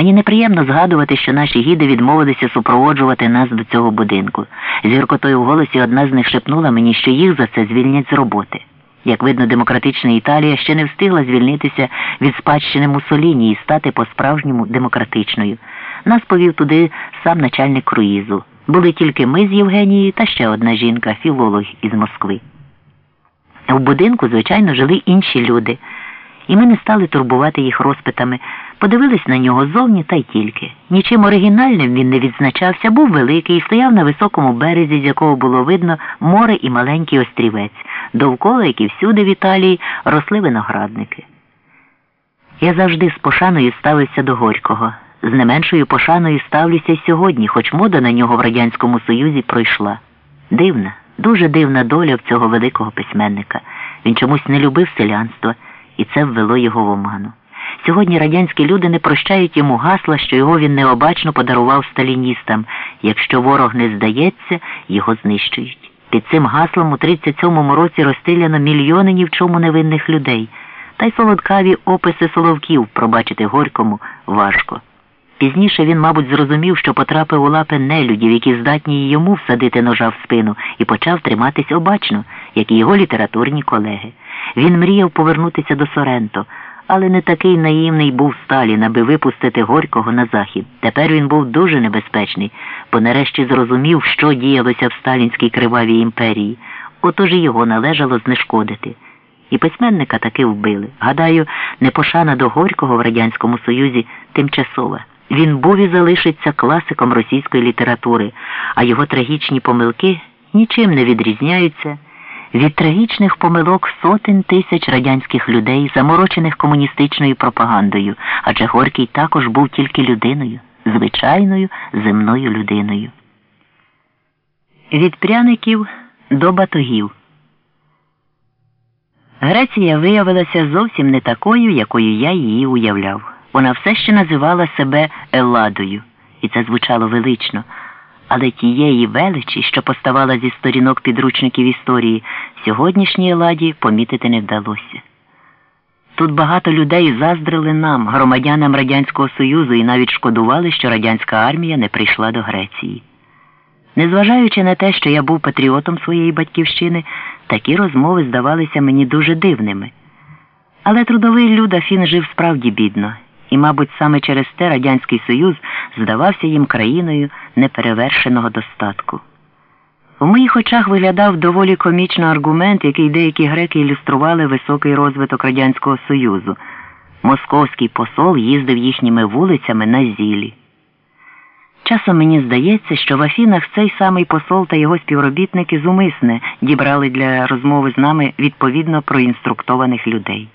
Мені неприємно згадувати, що наші гіди відмовилися супроводжувати нас до цього будинку. З гіркотою в голосі одна з них шепнула мені, що їх за це звільнять з роботи. Як видно, демократична Італія ще не встигла звільнитися від спадщини Муссоліні і стати по-справжньому демократичною. Нас повів туди сам начальник круїзу. Були тільки ми з Євгенією та ще одна жінка, філолог із Москви. В будинку, звичайно, жили інші люди, і ми не стали турбувати їх розпитами, подивились на нього зовні та й тільки. Нічим оригінальним він не відзначався, був великий і стояв на високому березі, з якого було видно море і маленький острівець, довкола, як і всюди в Італії, росли виноградники. Я завжди з пошаною ставився до Горького. З не меншою пошаною ставлюся й сьогодні, хоч мода на нього в Радянському Союзі пройшла. Дивна, дуже дивна доля в цього великого письменника. Він чомусь не любив селянство, і це ввело його в оману. Сьогодні радянські люди не прощають йому гасла, що його він необачно подарував сталіністам. Якщо ворог не здається, його знищують. Під цим гаслом у 37-му році розстріляно мільйони ні в чому невинних людей. Та й солодкаві описи соловків пробачити Горькому важко. Пізніше він, мабуть, зрозумів, що потрапив у лапи нелюдів, які здатні йому всадити ножа в спину, і почав триматись обачно, як і його літературні колеги. Він мріяв повернутися до Соренто, але не такий наївний був Сталін, аби випустити Горького на захід. Тепер він був дуже небезпечний, бо нарешті зрозумів, що діялося в сталінській кривавій імперії. Отож і його належало знешкодити. І письменника таки вбили. Гадаю, непошана до Горького в Радянському Союзі тимчасова. Він був і залишиться класиком російської літератури, а його трагічні помилки нічим не відрізняються від трагічних помилок сотень тисяч радянських людей, заморочених комуністичною пропагандою, адже Горький також був тільки людиною, звичайною земною людиною. Від пряників до батогів. Греція виявилася зовсім не такою, якою я її уявляв. Вона все ще називала себе Елладою, і це звучало велично. Але тієї величі, що поставала зі сторінок підручників історії, сьогоднішній Еладі помітити не вдалося. Тут багато людей заздрили нам, громадянам Радянського Союзу, і навіть шкодували, що радянська армія не прийшла до Греції. Незважаючи на те, що я був патріотом своєї батьківщини, такі розмови здавалися мені дуже дивними. Але трудовий люд Афін жив справді бідно і, мабуть, саме через те Радянський Союз здавався їм країною неперевершеного достатку. У моїх очах виглядав доволі комічно аргумент, який деякі греки ілюстрували високий розвиток Радянського Союзу. Московський посол їздив їхніми вулицями на зілі. Часом мені здається, що в Афінах цей самий посол та його співробітники зумисне дібрали для розмови з нами відповідно проінструктованих людей.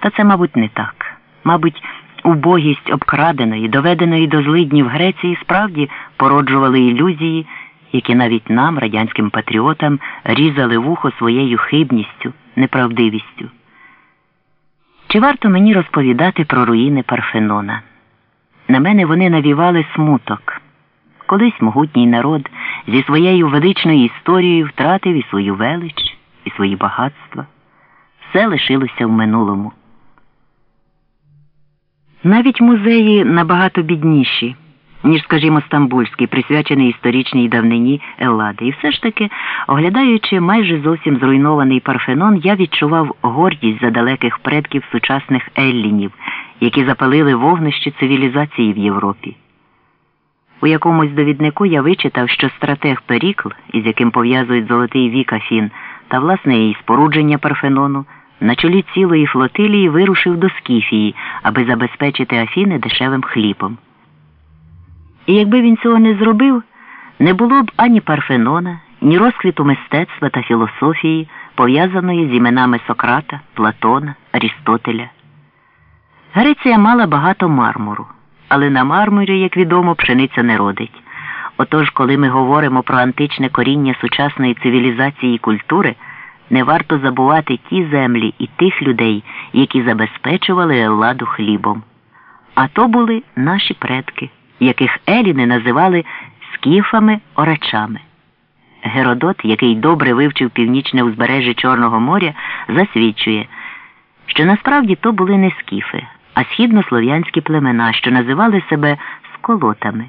Та це, мабуть, не так. Мабуть, убогість обкраденої, доведеної до злиднів Греції, справді породжували ілюзії, які навіть нам, радянським патріотам, різали вухо своєю хибністю, неправдивістю. Чи варто мені розповідати про руїни Парфенона? На мене вони навівали смуток. Колись могутній народ зі своєю величною історією втратив і свою велич, і свої багатства. Все лишилося в минулому. Навіть музеї набагато бідніші, ніж, скажімо, Стамбульський, присвячений історичній давнині Еллади. І все ж таки, оглядаючи майже зовсім зруйнований Парфенон, я відчував гордість за далеких предків сучасних еллінів, які запалили вогнище цивілізації в Європі. У якомусь довіднику я вичитав, що стратег Перікл, із яким пов'язують золотий вік Афін, та власне і спорудження Парфенону на чолі цілої флотилії вирушив до Скіфії, аби забезпечити Афіни дешевим хлібом. І якби він цього не зробив, не було б ані Парфенона, ні розквіту мистецтва та філософії, пов'язаної з іменами Сократа, Платона, Арістотеля. Греція мала багато мармуру, але на мармурі, як відомо, пшениця не родить. Отож, коли ми говоримо про античне коріння сучасної цивілізації і культури, не варто забувати ті землі і тих людей, які забезпечували Елладу хлібом. А то були наші предки, яких Еліни називали скіфами орачами. Геродот, який добре вивчив північне узбережжя Чорного моря, засвідчує, що насправді то були не скіфи, а східнослов'янські племена, що називали себе сколотами.